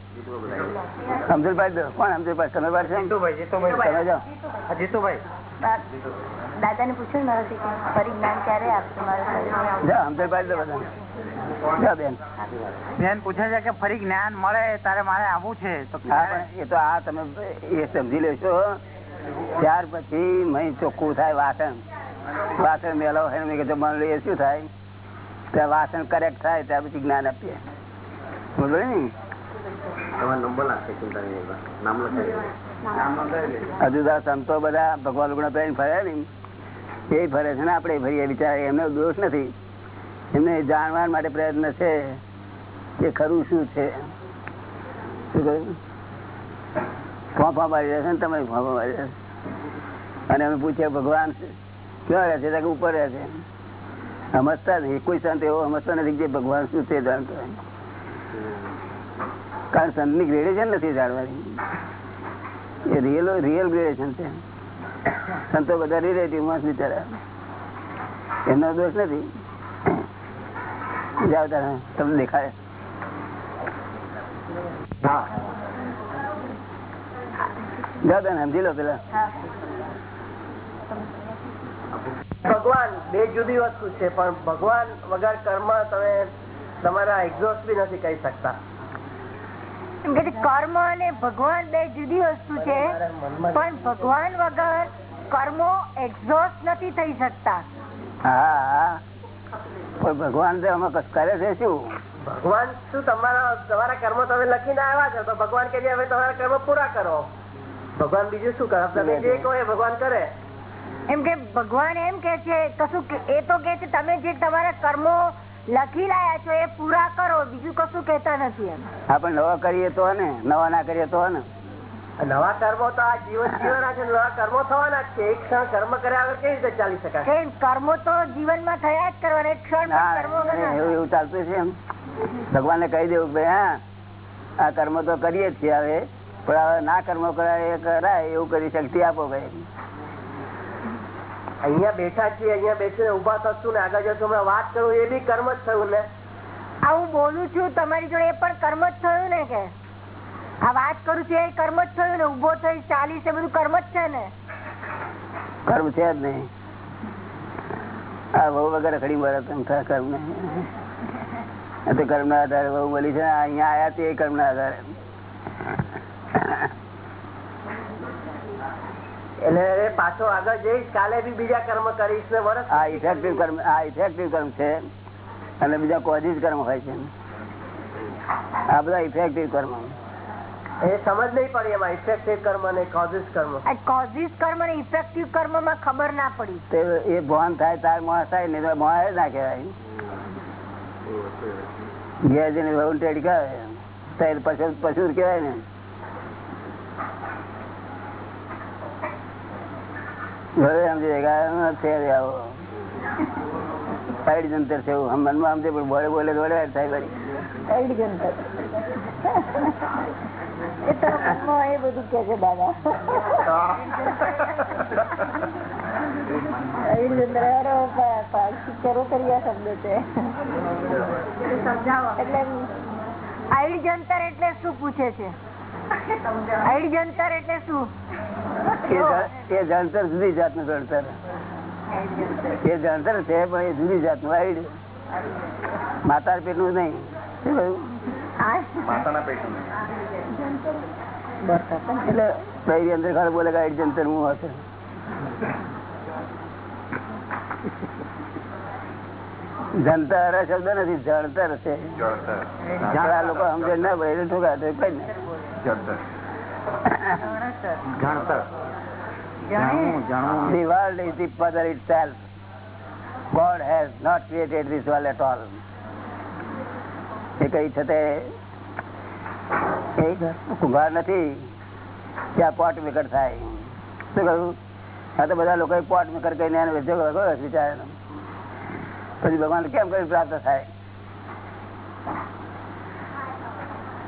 સમજણ પાડી દો. કોણ સમજણ પાડ તમે જીતુભાઈ તમે જાઓ. જીતુભાઈ. દાદા ને પૂછ્યું મારા ફરી જ્ઞાન ક્યારે આપશે? મારું જાઓ સમજણ પાડી દો બધા બેન. બેન પૂછે છે કે ફરી જ્ઞાન મળે તારે મારે આવવું છે તો હા ક્યારે? પણ એ તો આ તમે એ સમજી લેશો ત્યાર પછી મહી ચોખ્ખું થાય વાસણ. વાસણ મેળવ હોય ને કે મન એ શું થાય? ત્યાં વાસણ કરેક્ટ થાય ત્યાં પછી જ્ઞાન આપીએ. બોલો ને. હજુ સંતો બધા ભગવાન ફરે ને? એ ફરે છે ને આપડે ફરીએ બિચારા એમનો દોષ નથી. એમને જાણવા માટે પ્રયત્ન છે કે ખરું શું છે? શું કહ્યું? ફોફા મારી રહેશે ને તમે ફોફા મારી રહેશે? અને અમે પૂછ્યા ભગવાન, ક્યાં રહે છે? ઉપર રહે છે. સમજતા નથી કોઈ સંત એવો સમજતો નથી કે ભગવાન શું છે જાણતો. કારણ સંતની ગ્રેડેશન નથી જાણવાની. એ રિયલ રિયલ ગ્રેડેશન છે. સંતો બધા રિલેટિવ માણસ બિચારા. એમનો દોષ નથી. જાઓ તારે તમને દેખાય જાઓ તને સમજી લો પેલા. ભગવાન બે જુદી વસ્તુ છે પણ ભગવાન વગર કર્મ તમે તમારા એક્ઝોસ્ટ બી નથી કહી શકતા. કર્મ અને ભગવાન બે જુદી વસ્તુ છે પણ ભગવાન વગર કર્મો એક્ઝોસ્ટ નથી થઈ શકતા. હા. પણ ભગવાન તો આમાં કશું કરે છે શું? ભગવાન શું તમારા તમારા કર્મ તમે લખીને આવ્યા છો? તો ભગવાન કે હવે તમારા કર્મ પૂરા કરો. ભગવાન બીજું શું કરો? તમે જે કહો એ ભગવાન કરે. એમ કે ભગવાન એમ કે છે કશું કે- એ તો કે છે તમે જે તમારા કર્મો લખી લાયા છો એ પૂરા કરો. બીજું કશું કેતા નથી એમ. આપણે નવા કરીએ તો ને નવા ના કરીએ તો ને. નવા કર્મો તો આ જીવન જીવવાના છે નવા કર્મો થવાના જ છે. એક ક્ષણ કર્મ કર્યા વગર કેવી રીતે ચાલી શકાય? કર્મો તો જીવનમાં થયા જ કરવાના. એક ક્ષણ ના, કર્મો એવું એવું ચાલતું છે એમ. ભગવાનને કહી દેવું કે હા આ કર્મ તો કરીએ જ છીએ હવે. પણ હવે ના કર્મ કરાય કરાય એવું કરી શક્તિ આપો ભાઈ. અહીંયા બેઠા છીએ અહીંયા બેસીને ઊભા થશું ને આગળ જશું હમણાં વાત કરું એ બી કર્મ જ થયું ને. આ બોલું છું તમારી જોડે એ પણ કર્મ જ થયું ને કે? આ વાત કરું છું એ કર્મ જ થયું ને ઊભો થઈ ચાલીસ એ બધું કર્મ જ છે ને. કર્મ છે જ નહીં. આ બહુ વગર ખડી મળે તેમ કર્મ ને તો કર્મ ના આધારે બહુ બોલી છે અહીંયા આયા તે કર્મ ના આધારે. એટલે પાછો આગળ જઈશ કાલે બી બીજા કર્મ કરીશ ને વર્ષ આ ઇફેક્ટિવ કર્મ આ ઇફેક્ટિવ કર્મ છે. અને બીજા કોઝિસ કર્મ હોય છે આ બધા ઇફેક્ટિવ કર્મ. એ સમજ નહીં પડી એમાં ઇફેક્ટિવ કર્મ અને કોઝિસ કર્મ. કોઝિસ કર્મ અને ઇફેક્ટિવ કર્મમાં ખબર ના પડી. એ ભાન થાય તાર માણસ થાય ને માણસ ના કહેવાય. ઘેર જઈને વહુ ટેડી કરે પશુ પશુ કહેવાય ને. ઘરે સમજે કે આ આવો. સાઈડ જંતર છે એવું. મનમાં સમજે પણ બોલે બોલે દોડે થાય સાઈડ જંતર. એ તો બધું કે છે દાદા શબ્દ છે. એટલે આઈડ જંતર એટલે શું પૂછે છે? આઈડ જંતર એટલે શું? એ જ- એ જંતર જુદી જાતનું જંતર. એ જંતર છે પણ એ જુદી જાતનું આઈડ. માતા પેટનું નહીં. શું કહ્યું? માતાના પેટનું એટલે બૈરી અંદર ખાલી બોલે કે જંતર હું હશે. જંતર શબ્દ નથી જળતર છે. જળતર. લોકો સમજે ના ભાઈ એટલે ઠોકા તો કઈ ને જળતર. The world is the mother itself. God has not created this world at all. એ કઈ છે તે? એ કુંભાર નથી. ત્યાં પોટ મેકર થાય. શું કહ્યું? આ તો બધા લોકો પોટ મેકર કરીને એને વિચાર પછી ભગવાન કેમ કરી પ્રાપ્ત થાય?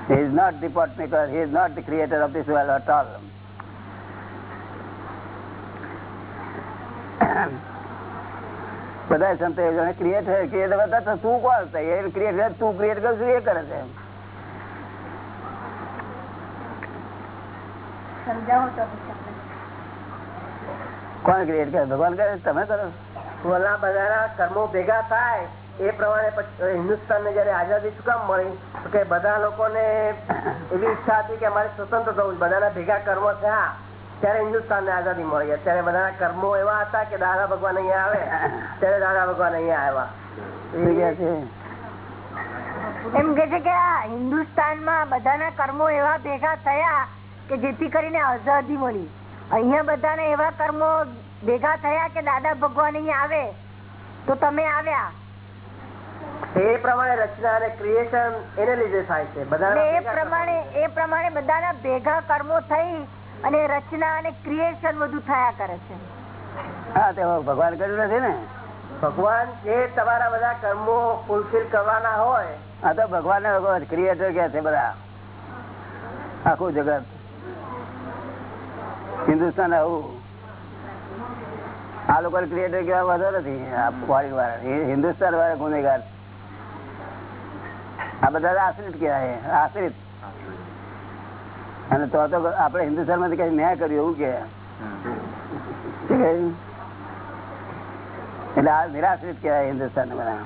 He is not the pot maker, he is not the creator of this world at all. બધા સંતો ક્રિએટ ક્રિએટ તો કોણ થાય એ ક્રિએટ તું ક્રિએટ કરશું એ કરે છે. સમજાવો તો કોણ ક્રિએટ કરે? ભગવાન કરે? તમે કરો. ઓલા બધા કર્મો ભેગા થાય. એ પ્રમાણે હિન્દુસ્તાન ને જયારે આઝાદી શું કામ મળી? કે બધા લોકોને એવી ઈચ્છા હતી કે અમારે સ્વતંત્ર થવું બધાના ભેગા કર્મો થયા. ત્યારે હિન્દુસ્તાન ને આઝાદી મળી અત્યારે બધાના કર્મો એવા હતા કે દાદા ભગવાન અહીંયા આવે. ત્યારે દાદા ભગવાન અહીંયા આવ્યા. એમ કે છે કે હિન્દુસ્તાનમાં બધાના કર્મો એવા ભેગા થયા કે જેથી કરીને આઝાદી મળી. અહીંયા બધાને એવા કર્મો ભેગા થયા કે દાદા ભગવાન અહીંયા આવે તો તમે આવ્યા. એ પ્રમાણે રચના અને ક્રિએશન એને લીધે થાય છે. બધા એ પ્રમાણે એ પ્રમાણે બધાના ભેગા કર્મો થઈ અને રચના અને ક્રિએશન બધું થયા કરે છે. હા તે ભગવાન કર્યું નથી ને? ભગવાન જે તમારા બધા કર્મો ફુલફિલ કરવાના હોય આ તો ભગવાન ક્રિએટર કે છે બધા. આખું જગત. હિન્દુસ્તાન આવું આ લોકો ક્રિએટર કેવા વધુ નથી આ ફોરેન વાળા એ હિન્દુસ્તાન વાળા ગુનેગાર આ બધા આશ્રિત કહેવાય આશ્રિત અને તો તો આપણે હિન્દુસ્તાનમાંથી કઈ મેં કર્યું એવું કે શું કહ્યું? એટલે આ નિરાશ્રિત કહેવાય હિન્દુસ્તાન બધા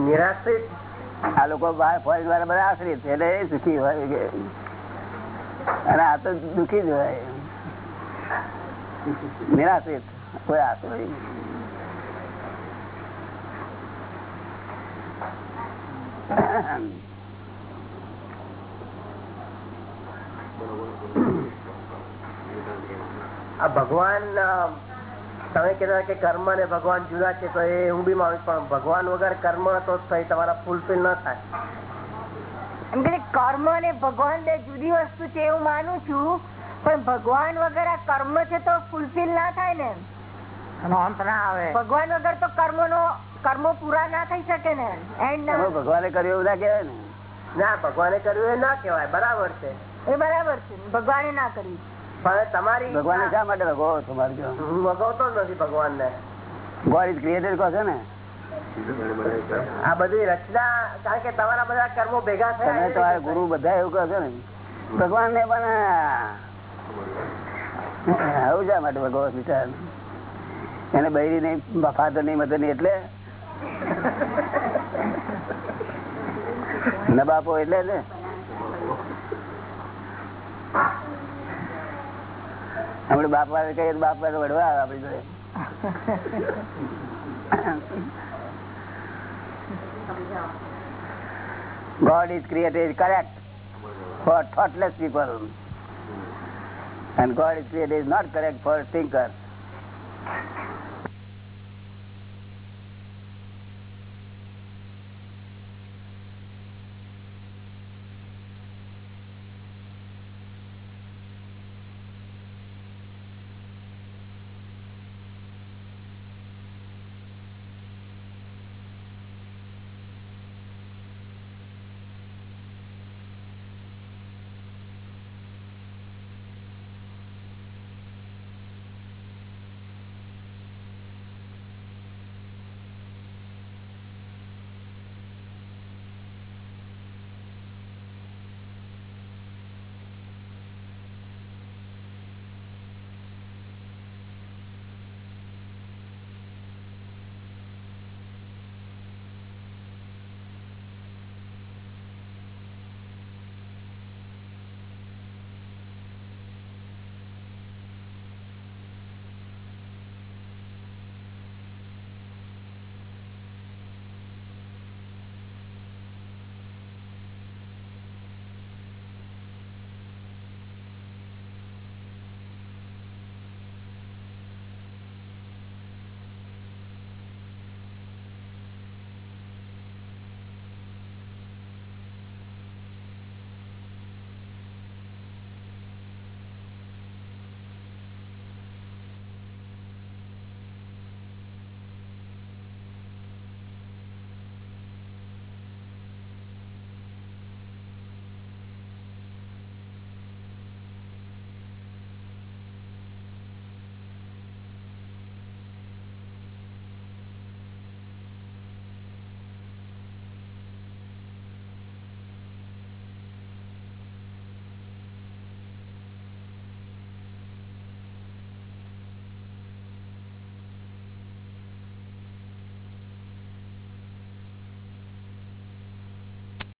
નિરાશ્રિત આ લોકો બહાર ફોરેન વાળા બધા આશ્રિત એટલે એ સુખી હોય કે અને આ તો દુખી જ હોય. નિરાશિત કોઈ આશો ભગવાન તમે કહેતા કે કર્મ અને ભગવાન જુદા છે, તો એ હું બી માનું પણ ભગવાન વગર કર્મ તો તમારા ફૂલફિલ ન થાય. એમ કે કર્મ અને ભગવાન બે જુદી વસ્તુ છે એવું માનું છું પણ ભગવાન વગર આ કર્મ છે તો ફૂલફિલ ના થાય ને. અંત ના આવે. ભગવાન વગર તો કર્મ નો કર્મો પૂરા ના થઈ શકે ને. એન્ડ ભગવાને કર્યું એવું ના કહેવાય ને. ના ભગવાને કર્યું એ ના કહેવાય બરાબર છે. એ બરાબર છે ભગવાને ના કર્યું. પણ તમારી ભગવાન શા માટે ભગવો તમારે જો હું જ નથી ભગવાન ને ગોડ ઇઝ ક્રિએટેડ કહો છો ને? આ બધી રચના કારણ કે તમારા બધા કર્મો ભેગા થયા તો આ ગુરુ બધા એવું કહો છો ને. ભગવાન ને પણ આવું શા માટે ભગવાન વિચાર એને બૈરી નહીં ફાધર નહીં મધર નહીં એટલે? ન બાપો એટલે ને? આપડે બાપ કહીએ બાપ વડવા આવે આપડી જોડે. God is created correct for thoughtless people. And God is created not correct for thinkers.